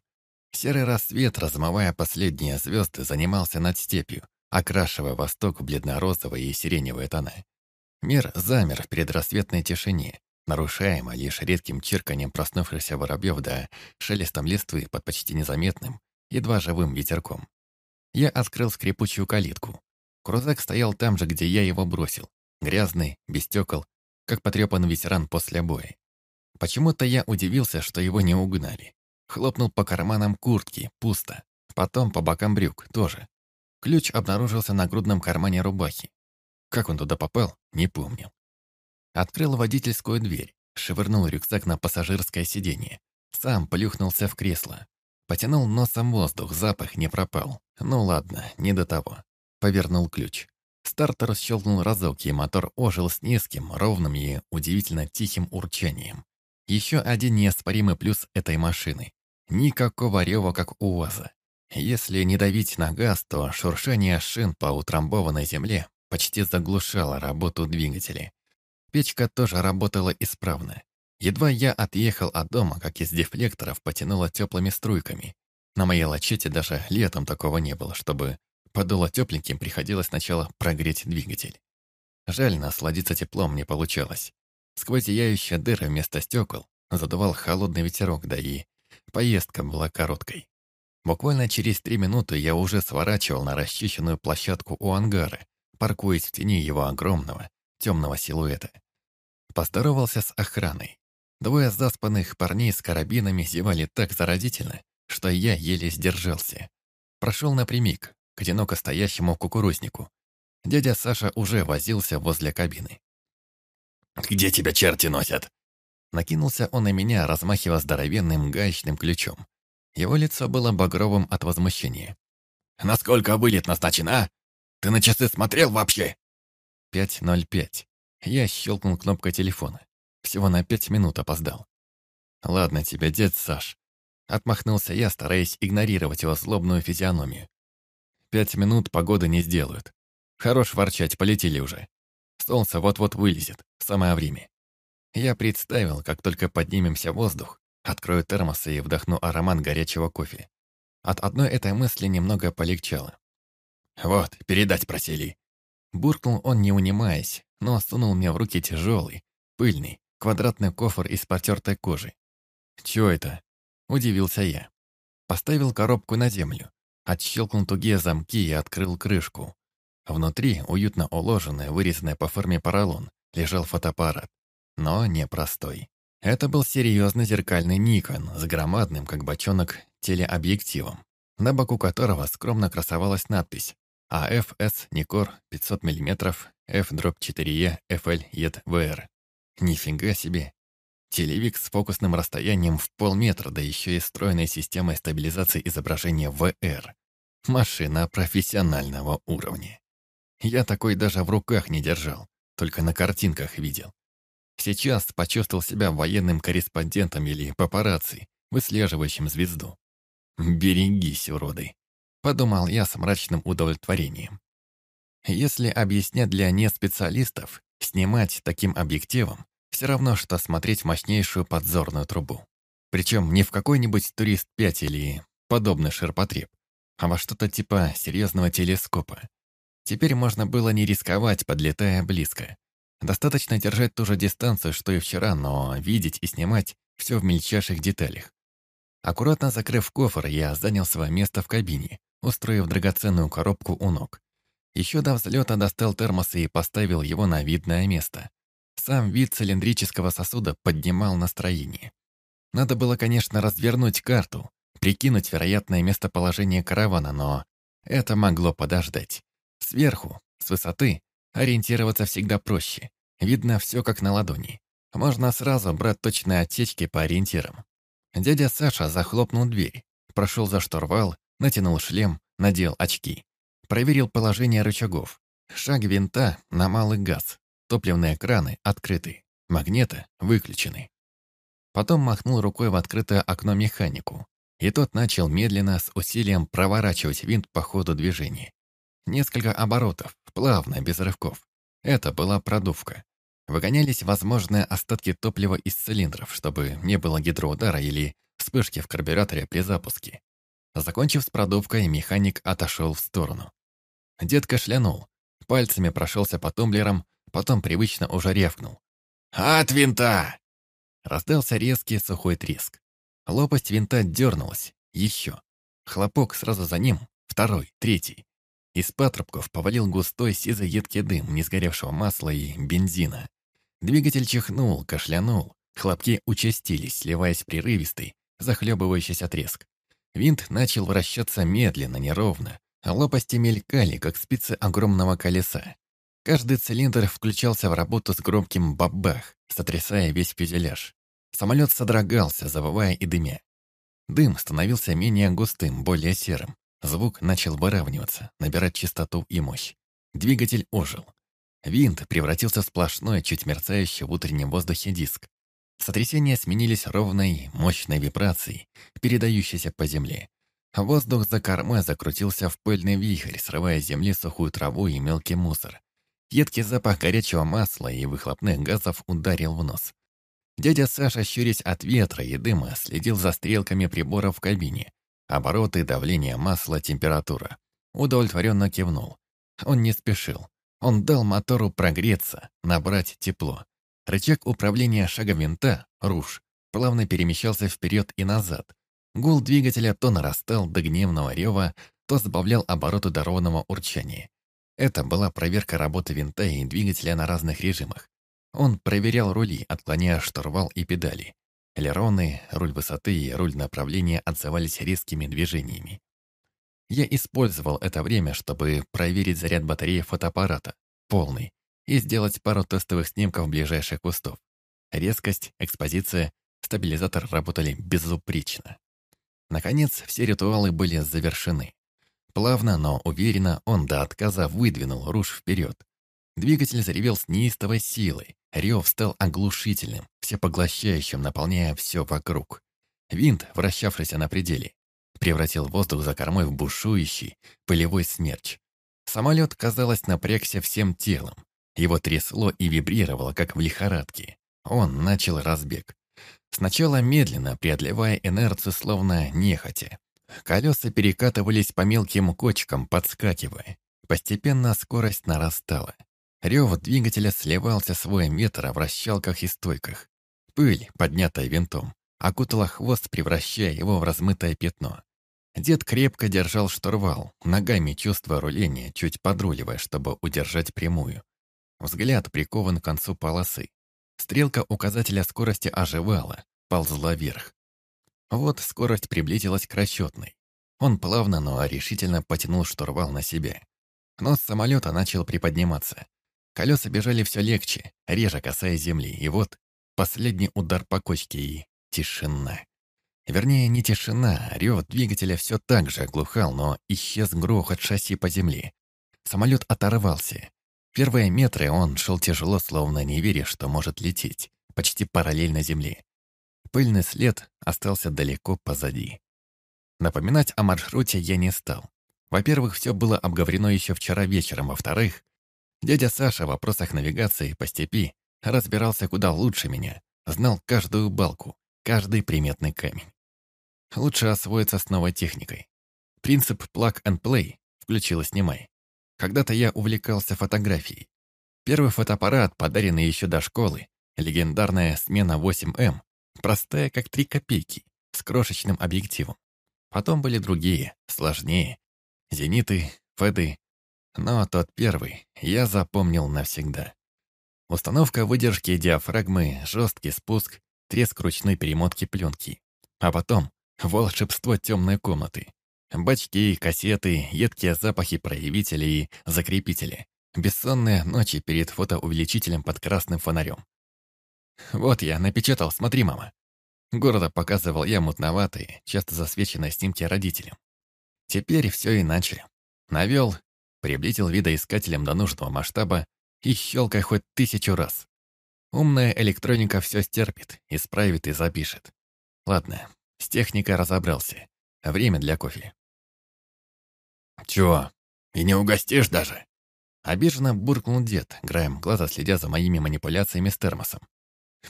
Серый рассвет, размывая последние звезды, занимался над степью, окрашивая восток бледно-розовые и сиреневые тона. Мир замер в предрассветной тишине, нарушаемо лишь редким чирканием проснувшихся воробьев да шелестом листвы под почти незаметным, едва живым ветерком. Я открыл скрипучую калитку. Крузак стоял там же, где я его бросил. Грязный, без стекол, как потрепанный ветеран после боя. Почему-то я удивился, что его не угнали. Хлопнул по карманам куртки, пусто. Потом по бокам брюк, тоже. Ключ обнаружился на грудном кармане рубахи. Как он туда попал, не помнил. Открыл водительскую дверь, швырнул рюкзак на пассажирское сиденье. Сам плюхнулся в кресло. Потянул носом воздух, запах не пропал. Ну ладно, не до того. Повернул ключ. Стартер щелкнул разок, и мотор ожил с низким, ровным и удивительно тихим урчанием. Еще один неоспоримый плюс этой машины. Никакого рева, как у УАЗа. Если не давить на газ, то шуршание шин по утрамбованной земле почти заглушало работу двигателей. Печка тоже работала исправно. Едва я отъехал от дома, как из дефлекторов потянуло теплыми струйками. На моей лачете даже летом такого не было, чтобы Подуло тепленьким, приходилось сначала прогреть двигатель. Жаль, насладиться теплом не получалось. Сквозь зияющие дыры вместо стекол задувал холодный ветерок, да и поездка была короткой. Буквально через три минуты я уже сворачивал на расчищенную площадку у ангара, паркуясь в тени его огромного, темного силуэта. Поздоровался с охраной. Двое заспанных парней с карабинами зевали так заразительно, что я еле сдержался. Прошел напрямик, к одиноко стоящему кукурузнику. Дядя Саша уже возился возле кабины. «Где тебя черти носят?» Накинулся он на меня, размахивая здоровенным гаечным ключом. Его лицо было багровым от возмущения. «Насколько вылет назначен, а? Ты на часы смотрел вообще?» «Пять ноль пять». Я щелкнул кнопкой телефона. Всего на пять минут опоздал. «Ладно тебе, дед Саш». Отмахнулся я, стараясь игнорировать его злобную физиономию. Пять минут погоды не сделают. Хорош ворчать, полетели уже. Солнце вот-вот вылезет, самое время. Я представил, как только поднимемся в воздух, открою термосы и вдохну аромат горячего кофе. От одной этой мысли немного полегчало. «Вот, передать просили». Буркнул он, не унимаясь, но сунул мне в руки тяжелый, пыльный, квадратный кофр из потертой кожи. «Чё это?» – удивился я. Поставил коробку на землю, отщелкнул тугие замки и открыл крышку. Внутри, уютно уложенный, вырезанный по форме поролон, лежал фотоаппарат. Но не простой. Это был серьезный зеркальный Никон с громадным, как бочонок, телеобъективом, на боку которого скромно красовалась надпись AFS Nikkor 500 мм F-4E FL EDVR. Нифига себе. Телевик с фокусным расстоянием в полметра, да еще и стройной системой стабилизации изображения VR. Машина профессионального уровня. Я такой даже в руках не держал, только на картинках видел. Сейчас почувствовал себя военным корреспондентом или папарацци, выслеживающим звезду. «Берегись, уроды», — подумал я с мрачным удовлетворением. Если объяснять для неспециалистов, снимать таким объективом все равно, что смотреть мощнейшую подзорную трубу. Причем не в какой-нибудь турист-5 или подобный ширпотреб, а во что-то типа серьезного телескопа. Теперь можно было не рисковать, подлетая близко. Достаточно держать ту же дистанцию, что и вчера, но видеть и снимать все в мельчайших деталях. Аккуратно закрыв кофр, я занял свое место в кабине, устроив драгоценную коробку у ног. Еще до взлета достал термос и поставил его на видное место. Сам вид цилиндрического сосуда поднимал настроение. Надо было, конечно, развернуть карту, прикинуть вероятное местоположение каравана, но это могло подождать. Сверху, с высоты, ориентироваться всегда проще. Видно все как на ладони. Можно сразу брать точные отсечки по ориентирам. Дядя Саша захлопнул дверь, прошел за штурвал, натянул шлем, надел очки. Проверил положение рычагов. Шаг винта на малый газ. Топливные краны открыты. Магниты выключены. Потом махнул рукой в открытое окно механику. И тот начал медленно, с усилием проворачивать винт по ходу движения. Несколько оборотов, плавно, без рывков. Это была продувка. Выгонялись возможные остатки топлива из цилиндров, чтобы не было гидроудара или вспышки в карбюраторе при запуске. Закончив с продувкой, механик отошел в сторону. Дед кашлянул, пальцами прошелся по тумблерам, потом привычно уже ревкнул. «От винта!» Раздался резкий сухой треск. Лопасть винта дернулась. Еще. Хлопок сразу за ним. Второй, третий. Из патрубков повалил густой сизо-едкий дым несгоревшего масла и бензина. Двигатель чихнул, кашлянул. Хлопки участились, сливаясь в прерывистый, захлебывающийся треск. Винт начал вращаться медленно, неровно, а лопасти мелькали, как спицы огромного колеса. Каждый цилиндр включался в работу с громким бабах, сотрясая весь фюзеляж. Самолет содрогался, завывая и дымя. Дым становился менее густым, более серым. Звук начал выравниваться, набирать частоту и мощь. Двигатель ожил. Винт превратился в сплошной, чуть мерцающий в утреннем воздухе диск. Сотрясения сменились ровной, мощной вибрацией, передающейся по земле. Воздух за кормой закрутился в пыльный вихрь, срывая с земли сухую траву и мелкий мусор. Едкий запах горячего масла и выхлопных газов ударил в нос. Дядя Саша, щурясь от ветра и дыма, следил за стрелками приборов в кабине. Обороты, давление масла, температура. Удовлетворенно кивнул. Он не спешил. Он дал мотору прогреться, набрать тепло. Рычаг управления шага винта, руш, плавно перемещался вперед и назад. Гул двигателя то нарастал до гневного рева, то забавлял обороты до ровного урчания. Это была проверка работы винта и двигателя на разных режимах. Он проверял рули, отклоняя штурвал и педали. Элероны, руль высоты и руль направления отзывались резкими движениями. Я использовал это время, чтобы проверить заряд батареи фотоаппарата, полный, и сделать пару тестовых снимков ближайших кустов. Резкость, экспозиция, стабилизатор работали безупречно. Наконец, все ритуалы были завершены. Плавно, но уверенно он до отказа выдвинул руж вперед. Двигатель заревел с неистовой силой. Рев стал оглушительным, всепоглощающим, наполняя все вокруг. Винт, вращавшийся на пределе, превратил воздух за кормой в бушующий, пылевой смерч. Самолет, казалось, напрягся всем телом. Его трясло и вибрировало, как в лихорадке. он начал разбег. Сначала медленно, преодолевая инерцию, словно нехотя. Колеса перекатывались по мелким кочкам, подскакивая. Постепенно скорость нарастала. Рев двигателя сливался своим ветра в вращалках и стойках. Пыль, поднятая винтом, окутала хвост, превращая его в размытое пятно. Дед крепко держал штурвал, ногами чувствуя руление, чуть подруливая, чтобы удержать прямую. Взгляд прикован к концу полосы. Стрелка указателя скорости оживала, ползла вверх. Вот скорость приблизилась к расчетной. Он плавно, но решительно потянул штурвал на себя. Нос самолета начал приподниматься. Колеса бежали все легче, реже касаясь земли, и вот последний удар по кочке и тишина. Вернее, не тишина, рев двигателя все так же оглухал, но исчез грохот шасси по земле. Самолет оторвался. Первые метры он шел тяжело, словно не веря, что может лететь, почти параллельно земле. Пыльный след остался далеко позади. Напоминать о маршруте я не стал. Во-первых, все было обговорено еще вчера вечером. Во-вторых, дядя Саша в вопросах навигации по степи разбирался куда лучше меня, знал каждую балку, каждый приметный камень. Лучше освоиться с новой техникой. Принцип plug and play включила снимай. Когда-то я увлекался фотографией. Первый фотоаппарат, подаренный еще до школы, легендарная смена 8М, простая как три копейки, с крошечным объективом. Потом были другие, сложнее. Зениты, феды. Но тот первый я запомнил навсегда. Установка выдержки диафрагмы, жесткий спуск, треск ручной перемотки пленки. А потом Волшебство темной комнаты. Бачки, кассеты, едкие запахи проявителей и закрепители. Бессонные ночи перед фотоувеличителем под красным фонарем. «Вот я напечатал, смотри, мама». Города показывал я мутноватые, часто засвеченные снимки родителям. Теперь все иначе. Навел, приблизил видоискателем до нужного масштаба и щелкай хоть тысячу раз. Умная электроника все стерпит, исправит и запишет. Ладно, с техникой разобрался. Время для кофе. «Чего? И не угостишь даже?» Обиженно буркнул дед, краем глаза следя за моими манипуляциями с термосом.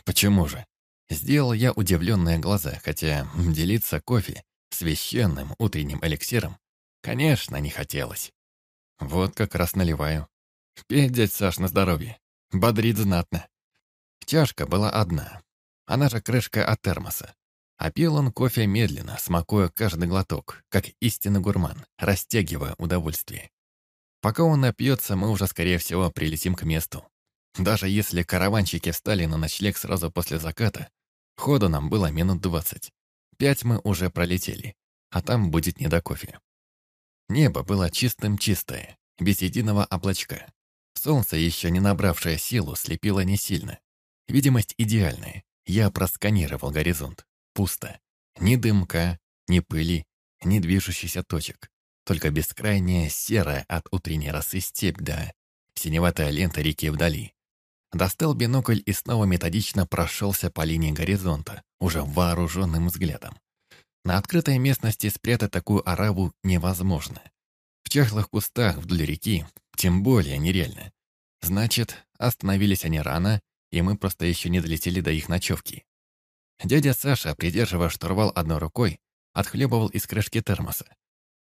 «Почему же?» Сделал я удивленные глаза, хотя делиться кофе священным утренним эликсиром, конечно, не хотелось. Вот как раз наливаю. Пей, дядь Саш, на здоровье. Бодрит знатно. Чашка была одна. Она же крышка от термоса. А пил он кофе медленно, смакуя каждый глоток, как истинный гурман, растягивая удовольствие. Пока он напьется, мы уже, скорее всего, прилетим к месту. Даже если караванщики встали на ночлег сразу после заката, ходу нам было минут двадцать. Пять мы уже пролетели, а там будет не до кофе. Небо было чистым-чистое, без единого облачка. Солнце, еще не набравшее силу, слепило не сильно. Видимость идеальная. Я просканировал горизонт. Пусто. Ни дымка, ни пыли, ни движущихся точек. Только бескрайняя серая от утренней росы степь да синеватая лента реки вдали. Достал бинокль и снова методично прошелся по линии горизонта, уже вооруженным взглядом. На открытой местности спрятать такую ораву невозможно. В чахлых кустах вдоль реки тем более нереально. Значит, остановились они рано, и мы просто еще не долетели до их ночевки. Дядя Саша, придерживая штурвал одной рукой, отхлебывал из крышки термоса.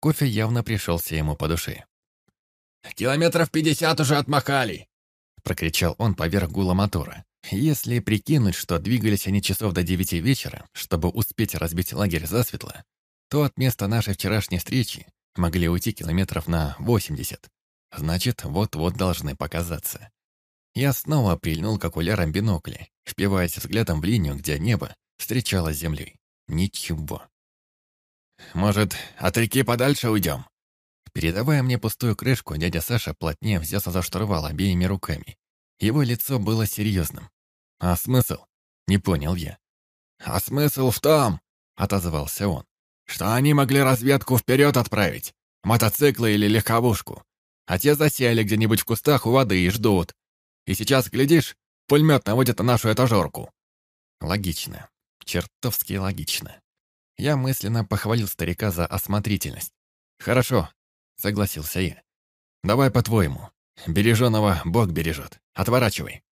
Кофе явно пришелся ему по душе. «Километров пятьдесят уже отмахали!» Прокричал он поверх гула мотора. Если прикинуть, что двигались они часов до девяти вечера, чтобы успеть разбить лагерь засветло, то от места нашей вчерашней встречи могли уйти километров на восемьдесят. Значит, вот-вот должны показаться. Я снова прильнул к окулярам бинокля, впиваясь взглядом в линию, где небо встречалось с землей. Ничего. «Может, от реки подальше уйдем?» Передавая мне пустую крышку, дядя Саша плотнее взялся за штурвал обеими руками. Его лицо было серьезным. «А смысл?» — не понял я. «А смысл в том, — отозвался он, — что они могли разведку вперед отправить, мотоциклы или легковушку, а те засели где-нибудь в кустах у воды и ждут. И сейчас, глядишь, пулемет наводит на нашу этажерку». Логично. Чертовски логично. Я мысленно похвалил старика за осмотрительность. «Хорошо», — согласился я. «Давай по-твоему. Береженого Бог бережет. Отворачивай».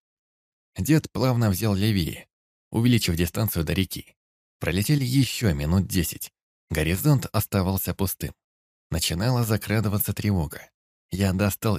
Дед плавно взял левее, увеличив дистанцию до реки. Пролетели еще минут десять. Горизонт оставался пустым. Начинала закрадываться тревога. Я достал